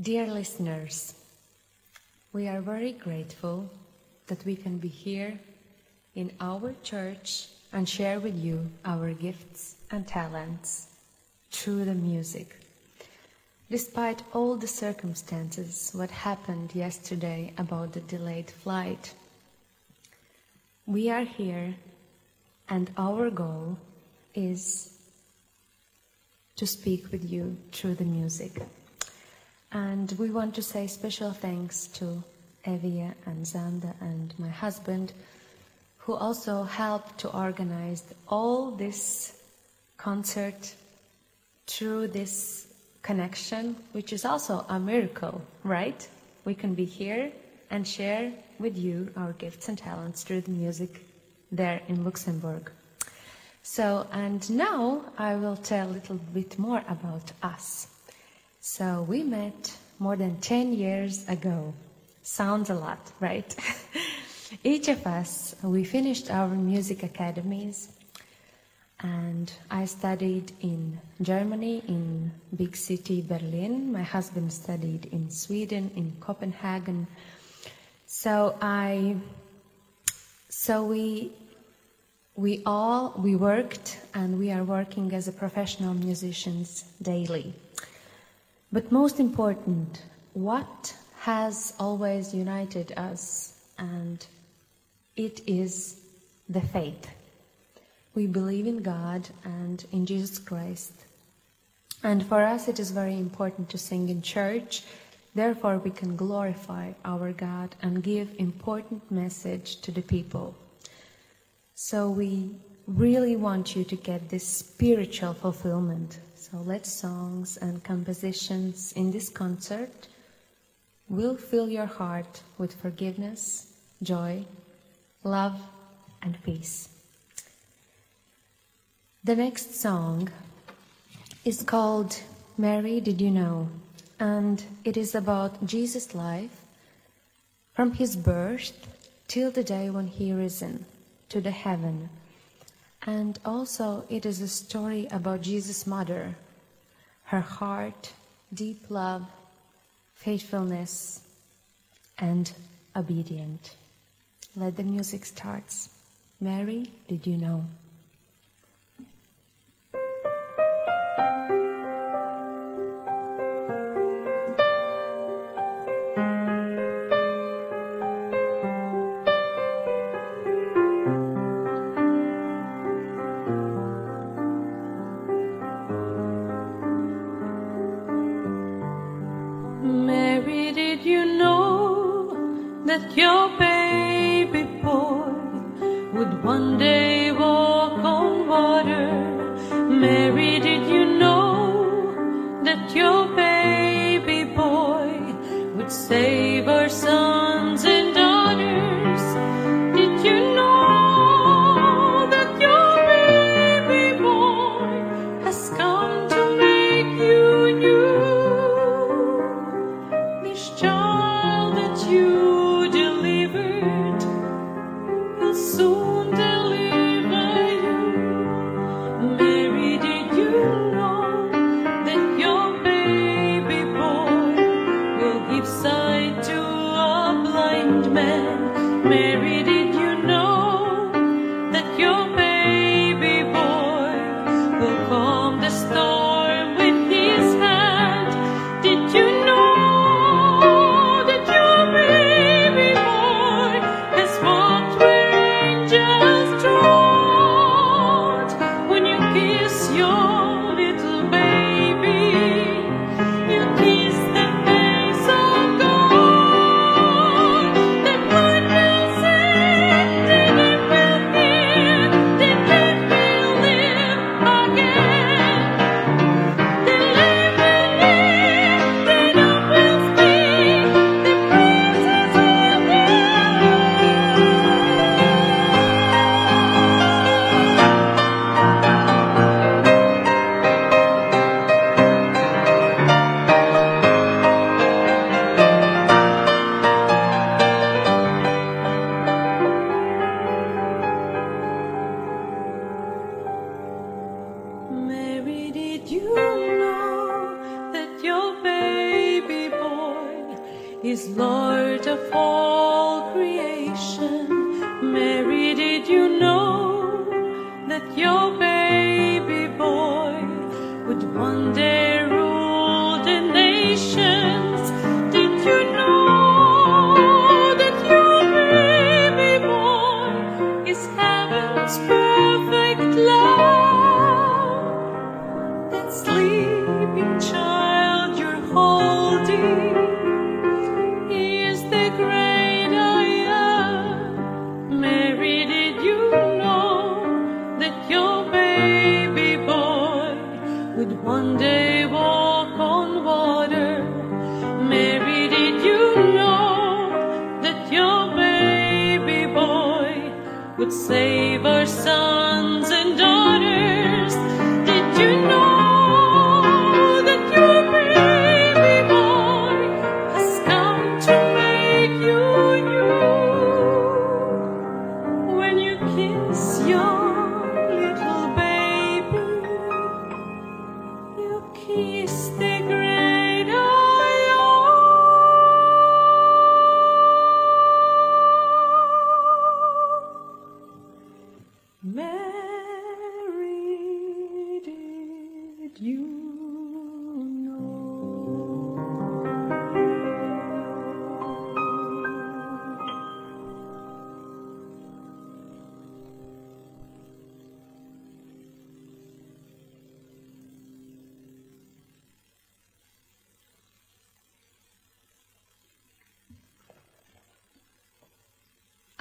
Dear listeners, we are very grateful that we can be here in our church and share with you our gifts and talents through the music. Despite all the circumstances, what happened yesterday about the delayed flight, we are here and our goal is to speak with you through the music. And we want to say special thanks to Evia and Zanda and my husband, who also helped to organize all this concert through this connection, which is also a miracle, right? We can be here and share with you our gifts and talents through the music there in Luxembourg. So, and now I will tell a little bit more about us. So, we met more than 10 years ago. Sounds a lot, right? Each of us, we finished our music academies, and I studied in Germany, in big city Berlin. My husband studied in Sweden, in Copenhagen. So I, so we we all we worked and we are working as a professional musicians daily but most important what has always united us and it is the faith. We believe in god and in jesus christ. And for us it is very important to sing in church. Therefore we can glorify our god and give important message to the people. So we really want you to get this spiritual fulfillment. So let songs and compositions in this concert will fill your heart with forgiveness, joy, love, and peace. The next song is called Mary Did You Know? And it is about Jesus' life from his birth till the day when he risen to the heaven. And also, it is a story about Jesus' mother, her heart, deep love, faithfulness, and obedient. Let the music starts. Mary, did you know?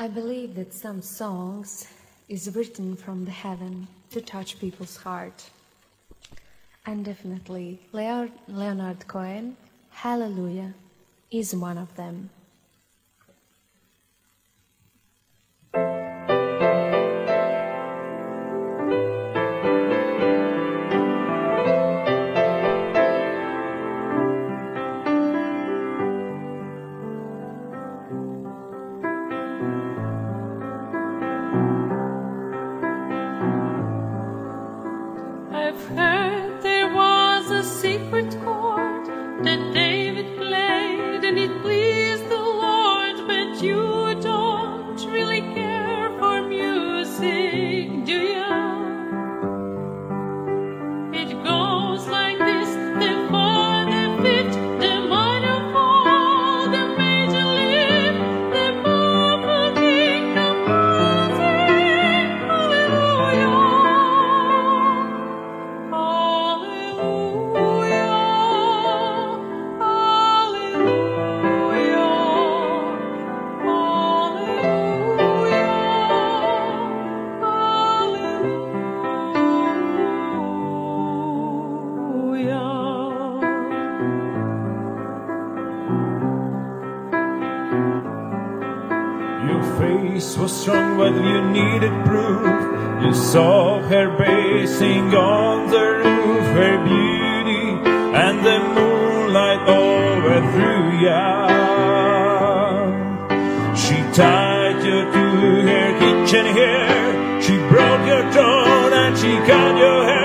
I believe that some songs is written from the heaven to touch people's heart. And definitely, Leonard Cohen, Hallelujah, is one of them. song you needed proof. You saw her basing on the roof Her beauty and the moonlight overthrew ya. She tied you to her kitchen here. She broke your throne and she cut your hair.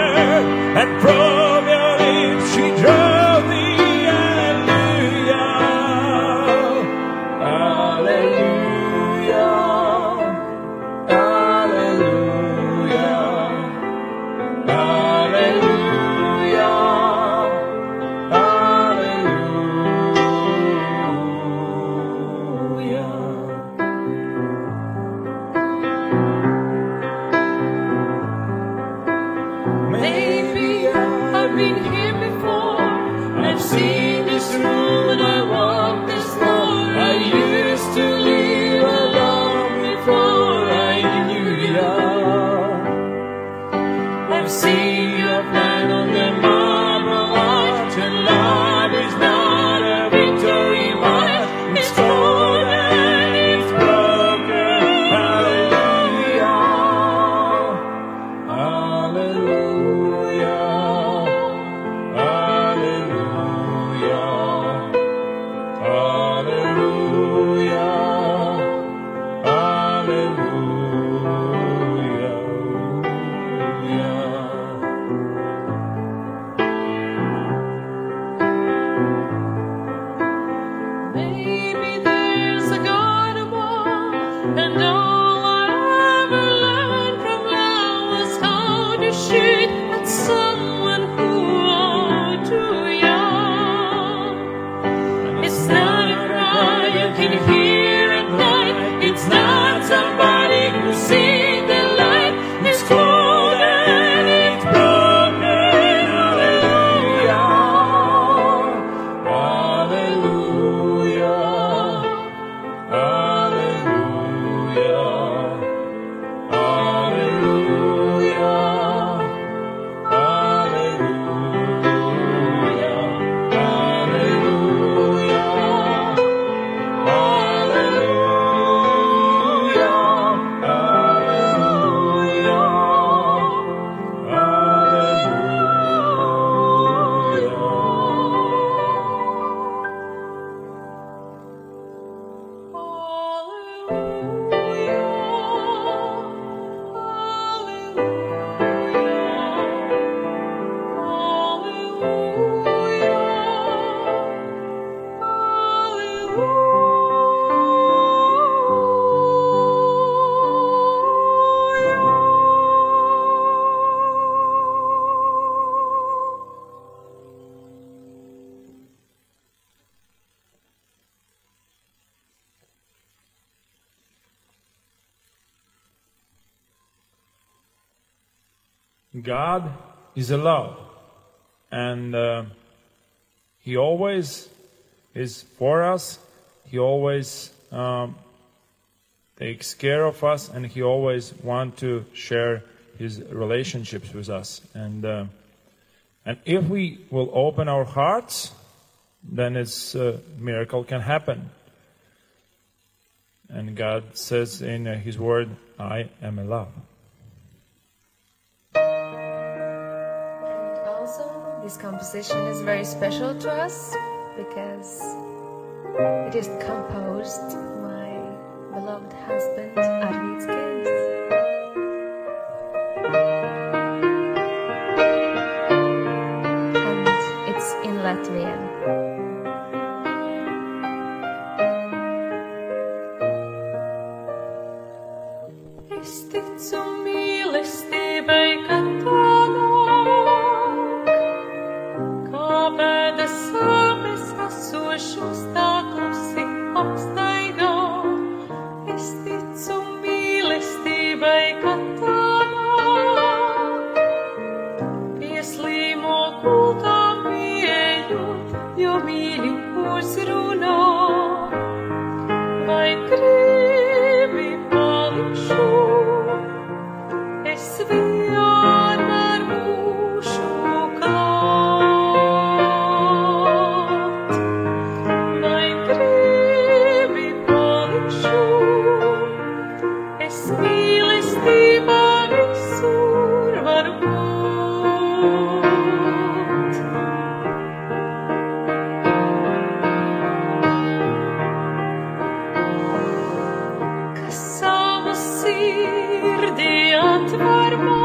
God is a love, and uh, He always is for us. He always um, takes care of us, and He always wants to share His relationships with us. And uh, and if we will open our hearts, then it's a miracle can happen. And God says in uh, His Word, "I am a love." Also, this composition is very special to us because it is composed by my beloved husband Arvid Kent. Atver man,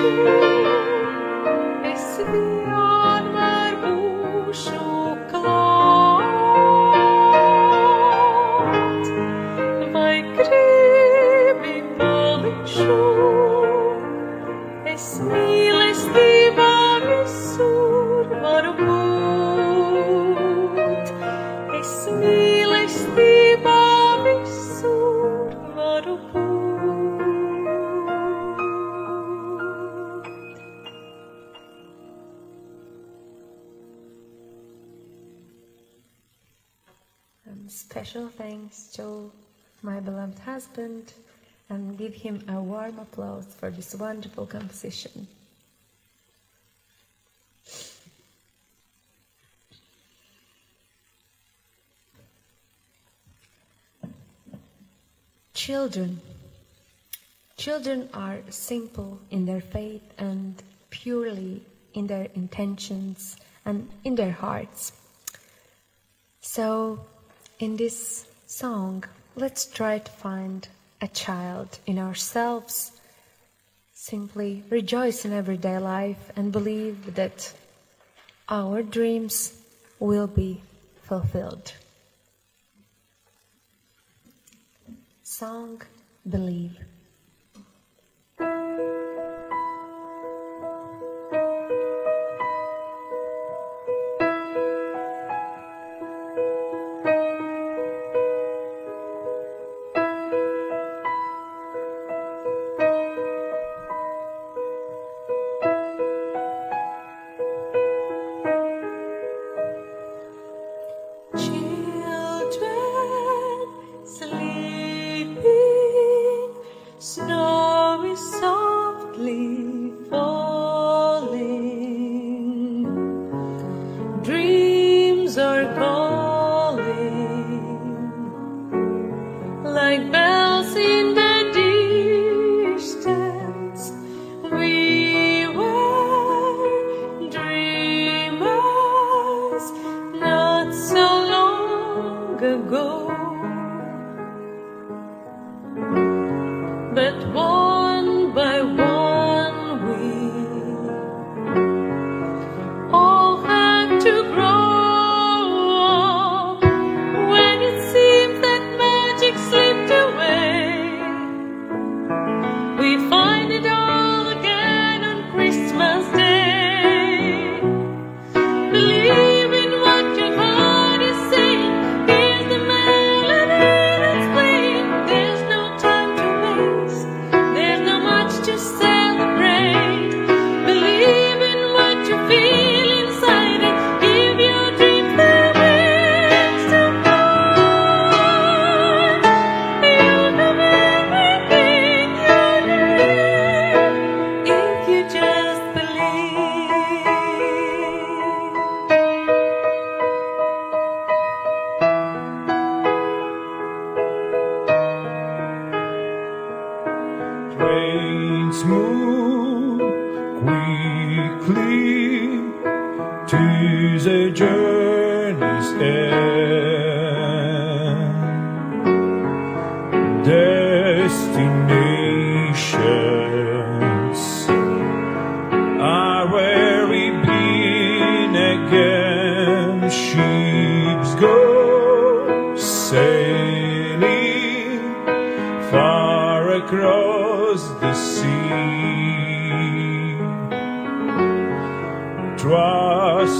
是。warm applause for this wonderful composition. Children. Children are simple in their faith and purely in their intentions and in their hearts. So, in this song, let's try to find a child in ourselves. Simply rejoice in everyday life and believe that our dreams will be fulfilled. Song Believe.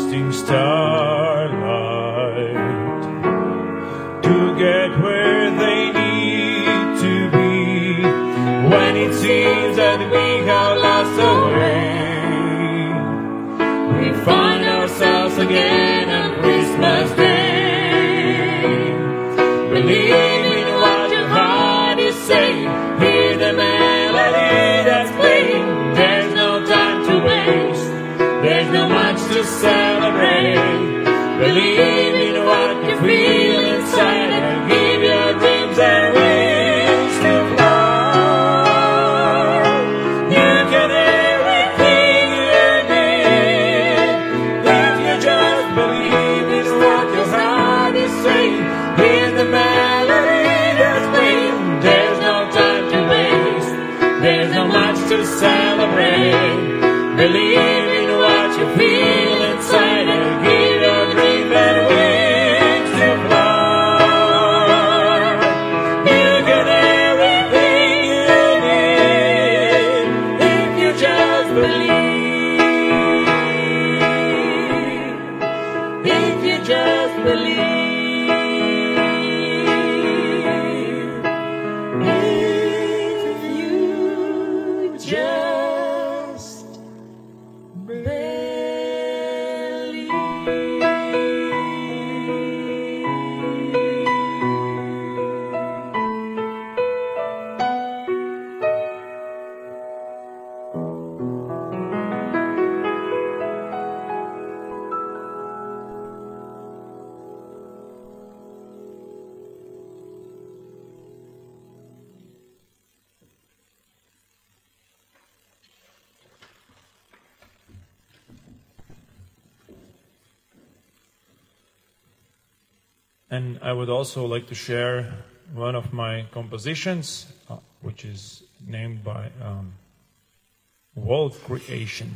wasting starlight to get where they need to be when it seems that we have lost the way. We find ourselves again on Christmas Day. Believe I would also like to share one of my compositions, uh, which is named by um, World Creation.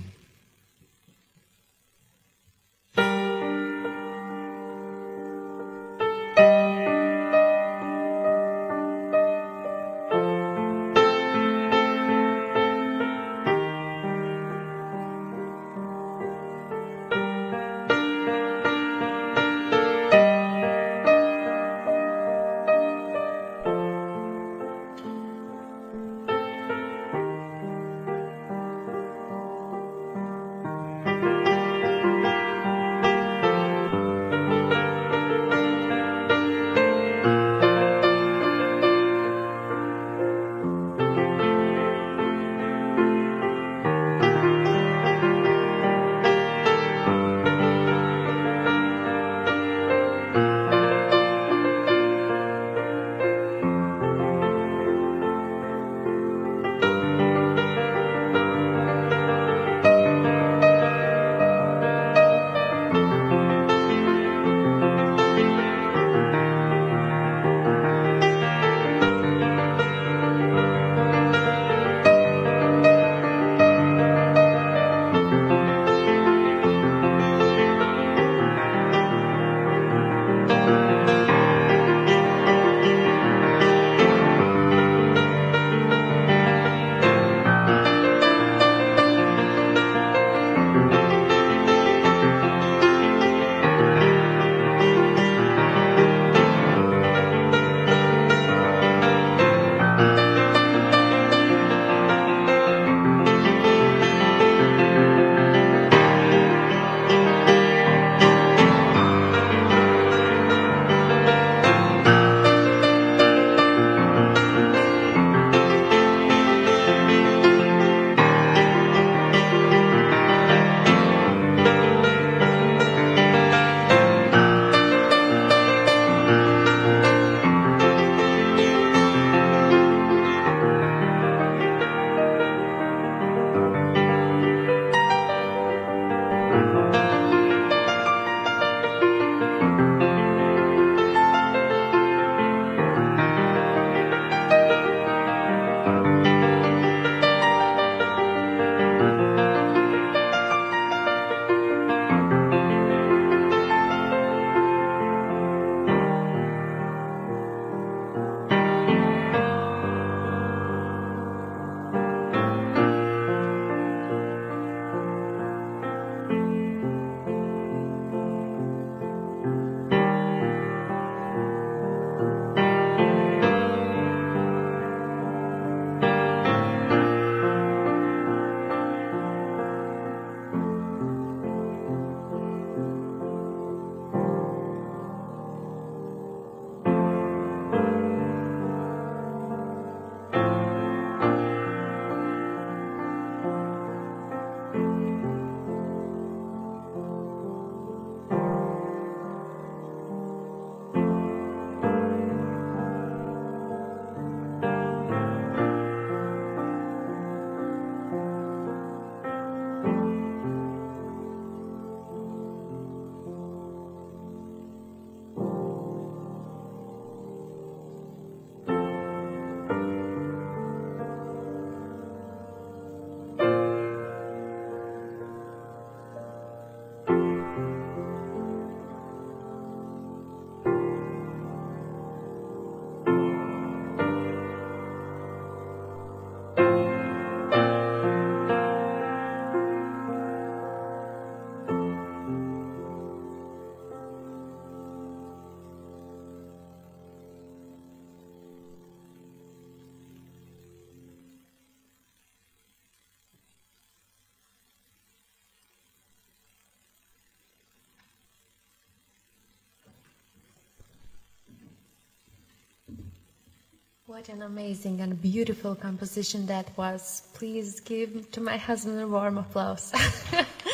What an amazing and beautiful composition that was. Please give to my husband a warm applause.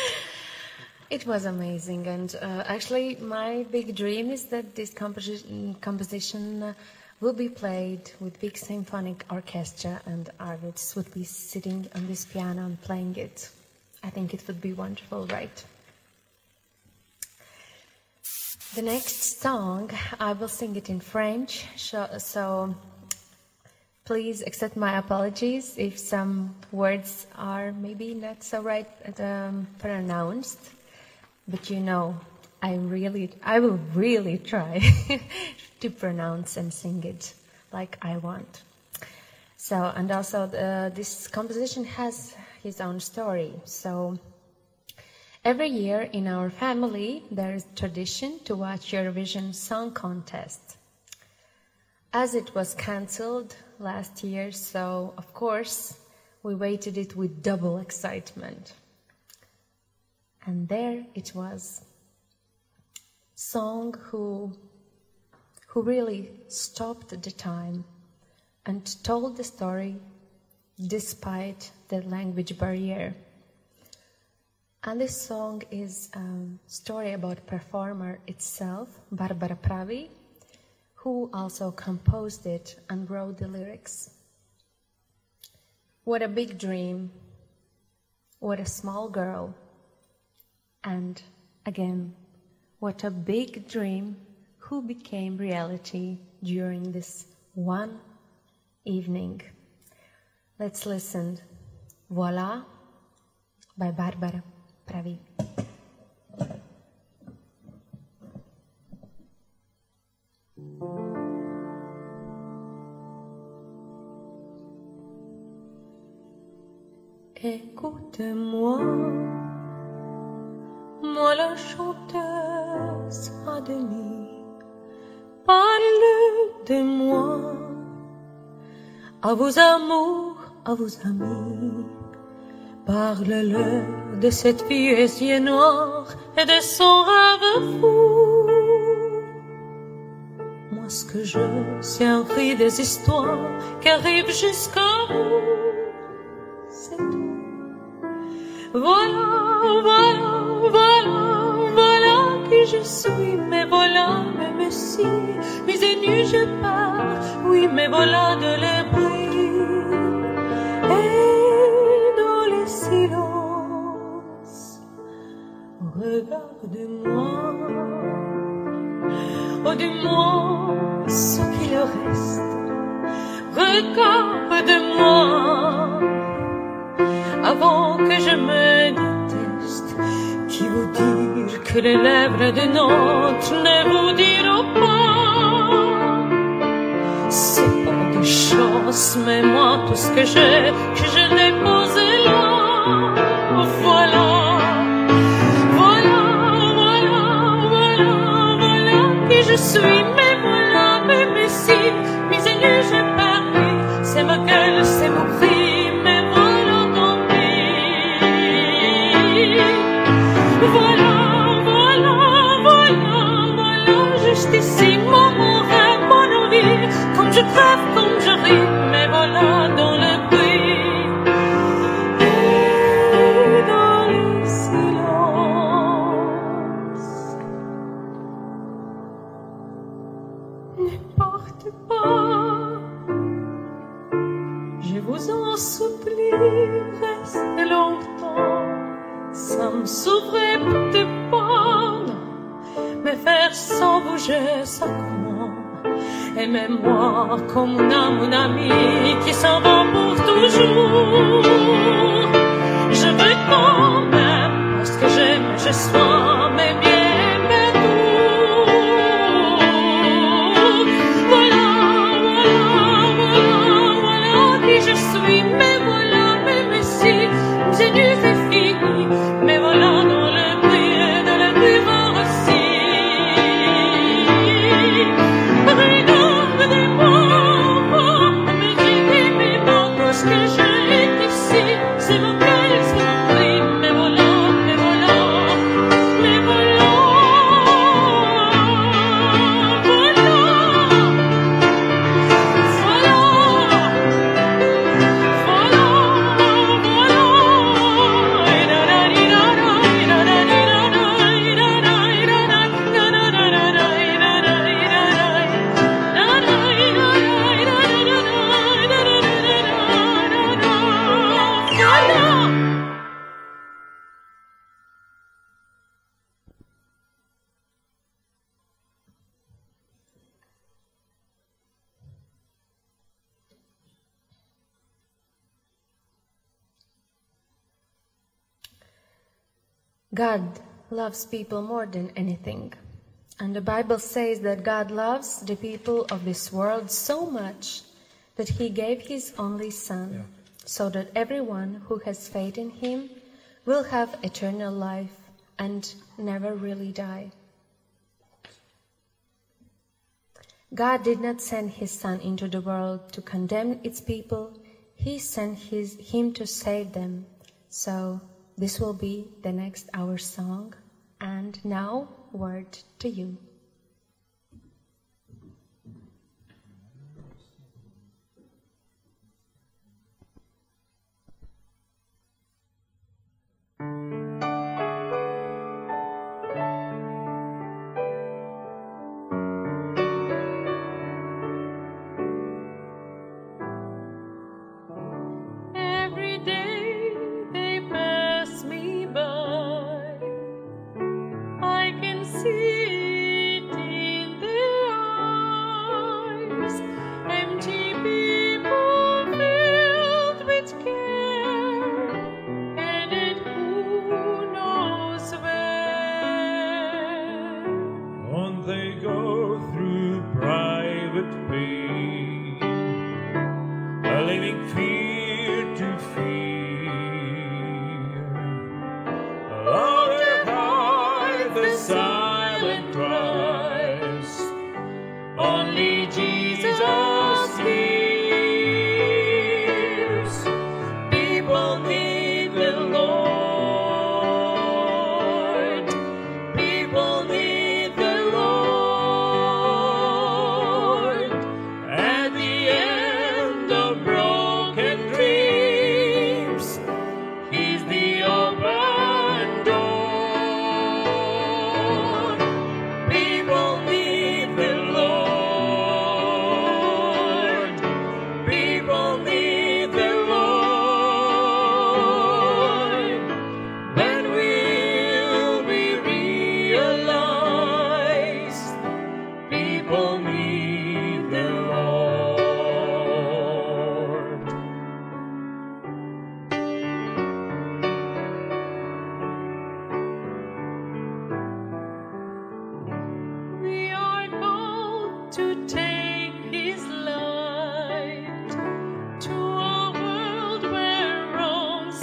it was amazing, and uh, actually, my big dream is that this composition, composition uh, will be played with big symphonic orchestra, and Arvids would be sitting on this piano and playing it. I think it would be wonderful, right? The next song, I will sing it in French, so please accept my apologies if some words are maybe not so right um, pronounced. But you know, I really, I will really try to pronounce and sing it like I want. So, and also the, this composition has his own story. So, every year in our family, there is tradition to watch Eurovision Song Contest. As it was cancelled last year, so of course we waited it with double excitement. And there it was. Song who who really stopped the time and told the story despite the language barrier. And this song is a story about performer itself, Barbara Pravi, who also composed it and wrote the lyrics. What a big dream, what a small girl, and again, what a big dream who became reality during this one evening. Let's listen. Voila by Barbara Pravi. Écoute-moi, moi la chanteuse à demi, parle de moi à vos amours, à vos amis. Parle-leur de cette fille aux yeux noirs et de son rêve fou. Moi, ce que je, c'est un cri des histoires qui arrivent jusqu'à vous. Voilà, voilà, voilà, voilà qui je suis, mais voilà, même si mes ennuis je pars, oui, mais voilà de bruits et dans les silences. Regarde-moi, oh, dis-moi ce qu'il reste. Regarde-moi avant que je me déteste. Qui vous dire que les lèvres de notre ne vous diront pas C'est pas de chance, mais moi tout ce que j'ai, Moi, comme mon âme, mon ami, qui s'en va pour toujours. Je veux quand même, parce que j'aime, je sois, mais bien, God loves people more than anything. And the Bible says that God loves the people of this world so much that he gave his only Son, so that everyone who has faith in him will have eternal life and never really die. God did not send his Son into the world to condemn its people, he sent his, him to save them. So, this will be the next hour song. And now, word to you. Go through private pain, a living fear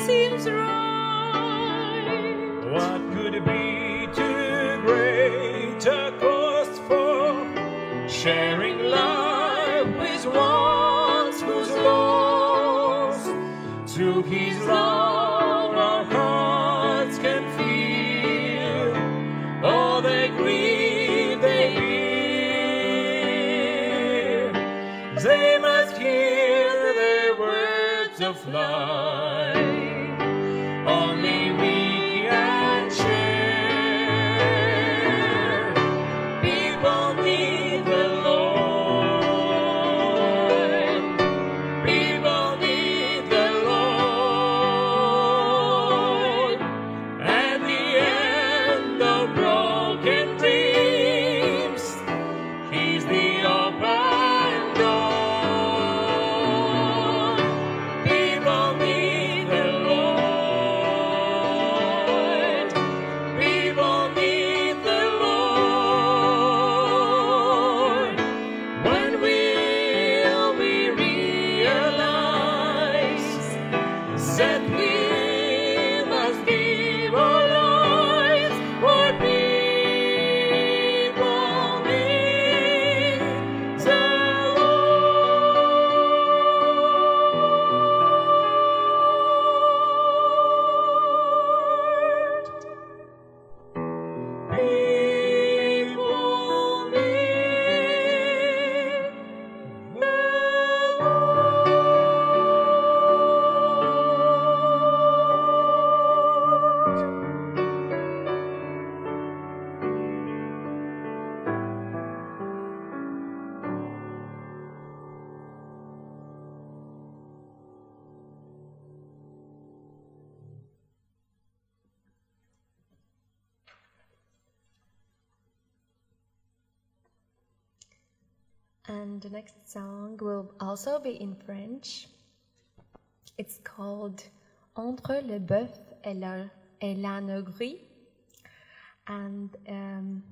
seems right. What could it be The next song will also be in French. It's called Entre le bœuf et la, l'âne gris. and um,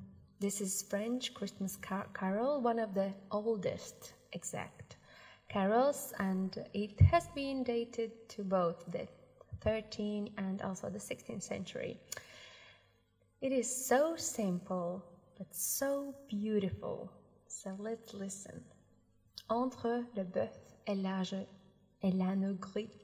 this is French Christmas car- carol, one of the oldest exact carols, and it has been dated to both the 13th and also the 16th century. It is so simple but so beautiful. So let's listen. Entre le bœuf et l'âge et l'âne gris.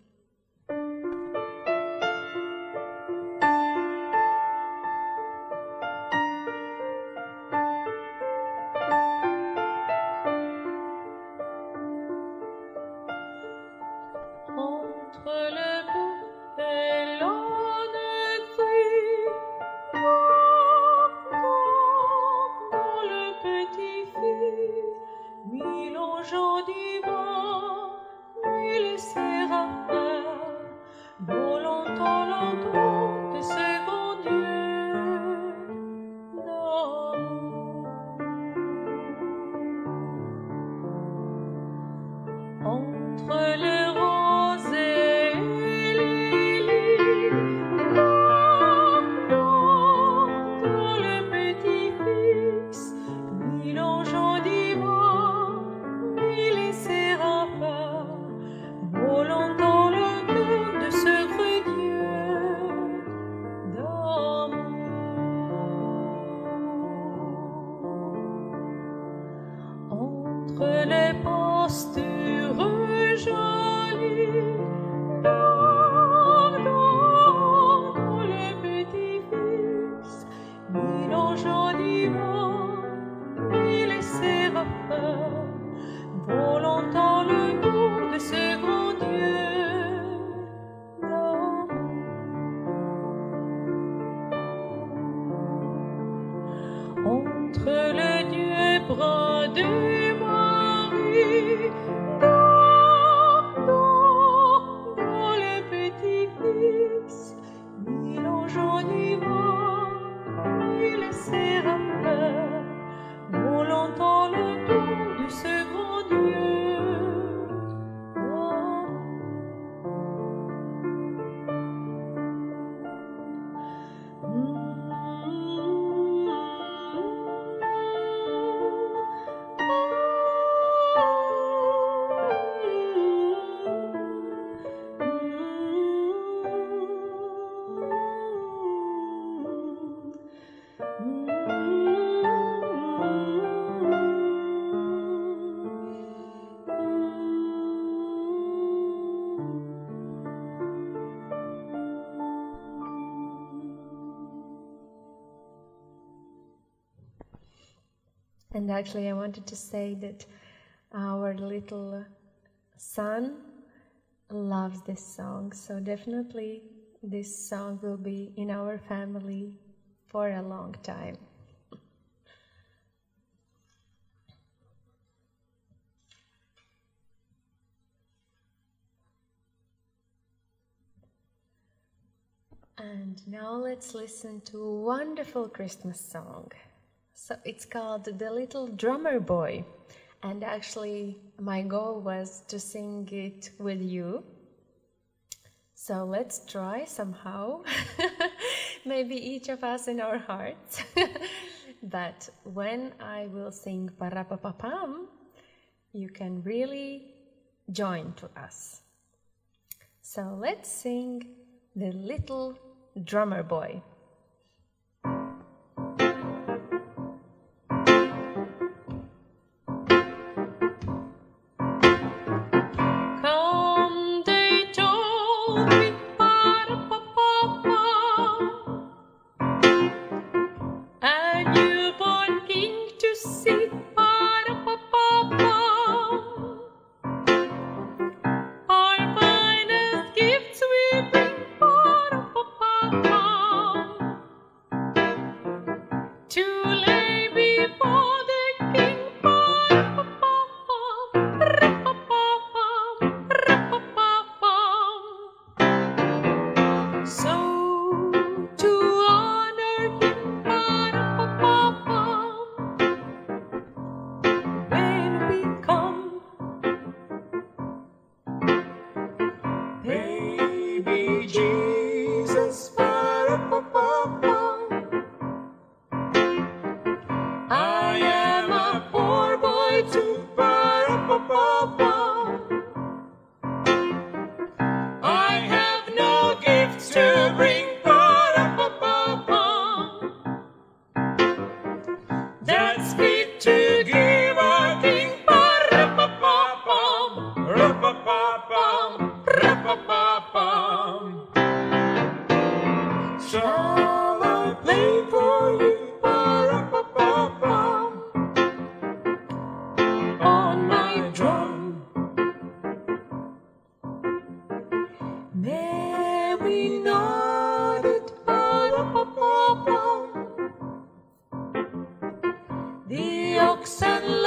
Actually, I wanted to say that our little son loves this song. So, definitely, this song will be in our family for a long time. And now let's listen to a wonderful Christmas song. So it's called The Little Drummer Boy. And actually, my goal was to sing it with you. So let's try somehow. Maybe each of us in our hearts. but when I will sing Parapapapam, you can really join to us. So let's sing The Little Drummer Boy. Sun. and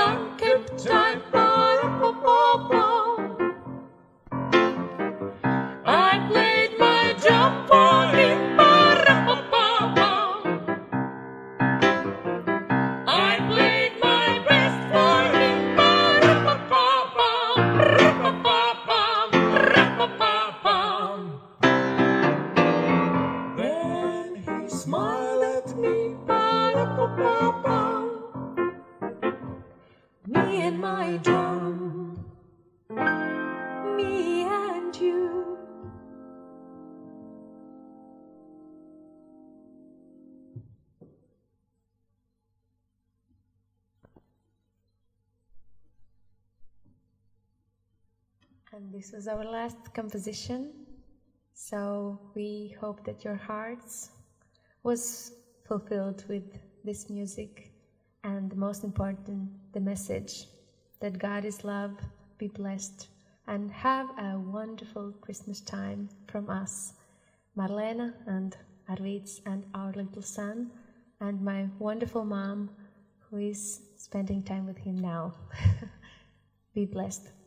this was our last composition. So we hope that your hearts was fulfilled with this music and most important the message that God is love, be blessed and have a wonderful Christmas time from us, Marlena and Arvids and our little son and my wonderful mom who is spending time with him now. be blessed.